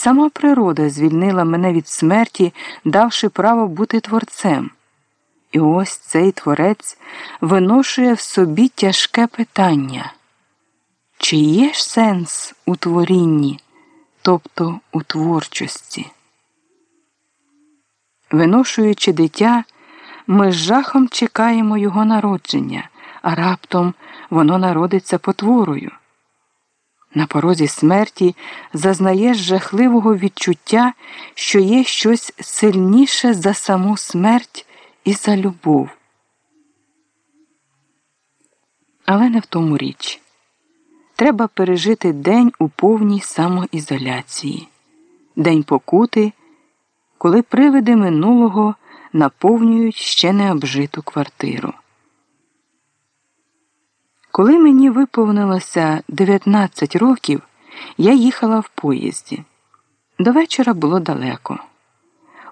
Сама природа звільнила мене від смерті, давши право бути творцем. І ось цей творець виношує в собі тяжке питання. Чи є ж сенс у творінні, тобто у творчості? Виношуючи дитя, ми з жахом чекаємо його народження, а раптом воно народиться потворою. На порозі смерті зазнаєш жахливого відчуття, що є щось сильніше за саму смерть і за любов. Але не в тому річ. Треба пережити день у повній самоізоляції, день покути, коли привиди минулого наповнюють ще необжиту квартиру. Коли мені виповнилося 19 років, я їхала в поїзді. До вечора було далеко.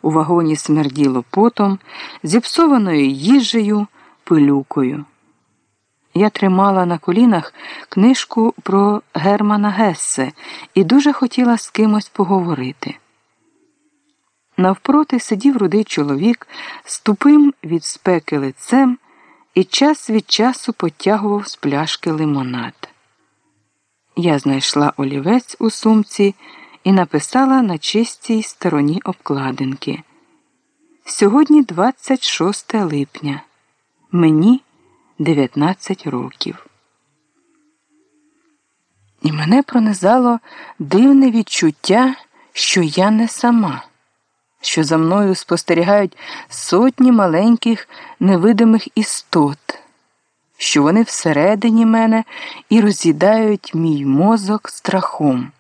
У вагоні смерділо потом, зіпсованою їжею, пилюкою. Я тримала на колінах книжку про Германа Гессе і дуже хотіла з кимось поговорити. Навпроти сидів рудий чоловік з тупим від спеки лицем і час від часу потягував з пляшки лимонад. Я знайшла олівець у сумці і написала на чистій стороні обкладинки. Сьогодні 26 липня. Мені 19 років. І мене пронизало дивне відчуття, що я не сама що за мною спостерігають сотні маленьких невидимих істот, що вони всередині мене і роз'їдають мій мозок страхом.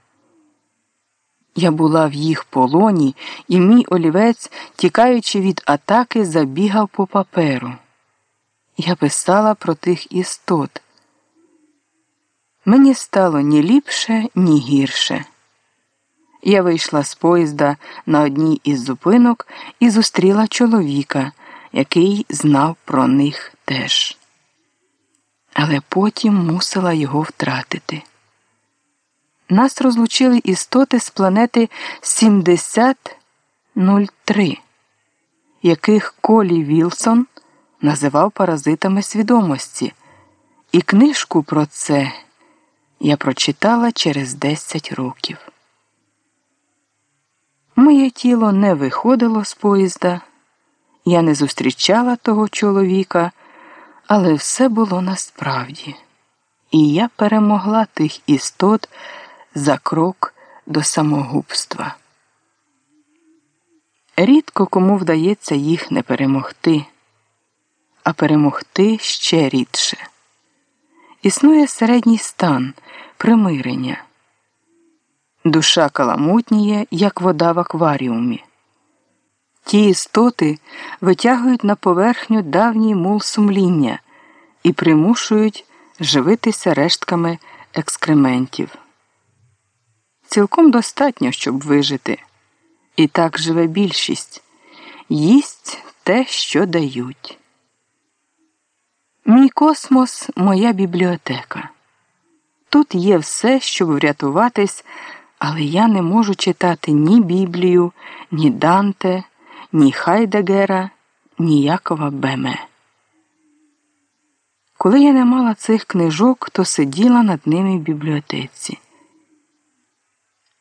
Я була в їх полоні, і мій олівець, тікаючи від атаки, забігав по паперу. Я писала про тих істот. Мені стало ні ліпше, ні гірше. Я вийшла з поїзда на одній із зупинок і зустріла чоловіка, який знав про них теж. Але потім мусила його втратити. Нас розлучили істоти з планети 7003, яких Колі Вілсон називав паразитами свідомості, і книжку про це я прочитала через 10 років. Моє тіло не виходило з поїзда, я не зустрічала того чоловіка, але все було насправді, і я перемогла тих істот за крок до самогубства. Рідко кому вдається їх не перемогти, а перемогти ще рідше. Існує середній стан примирення. Душа каламутніє, як вода в акваріумі. Ті істоти витягують на поверхню давній мул сумління і примушують живитися рештками екскрементів. Цілком достатньо, щоб вижити. І так живе більшість їсть те, що дають. Мій космос моя бібліотека. Тут є все, щоб врятуватись. Але я не можу читати ні Біблію, ні Данте, ні Хайдегера, ні Якова Беме. Коли я не мала цих книжок, то сиділа над ними в бібліотеці.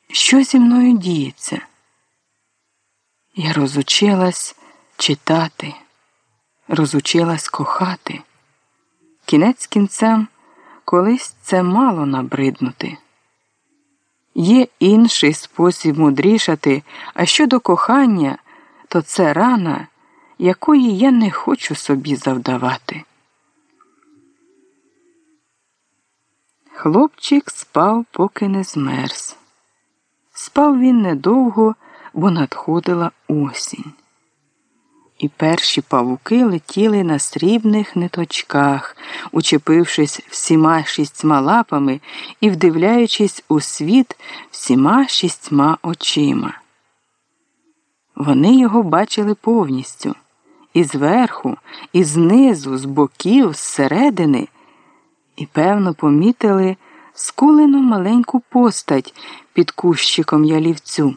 Що зі мною діється? Я розучилась читати, розучилась кохати. Кінець кінцем колись це мало набриднути. Є інший спосіб мудрішати, а щодо кохання, то це рана, якої я не хочу собі завдавати. Хлопчик спав, поки не змерз. Спав він недовго, бо надходила осінь і перші павуки летіли на срібних ниточках, учепившись всіма шістьма лапами і вдивляючись у світ всіма шістьма очима. Вони його бачили повністю і зверху, і знизу, з боків, зсередини, і, певно, помітили скулену маленьку постать під кущиком ялівцю.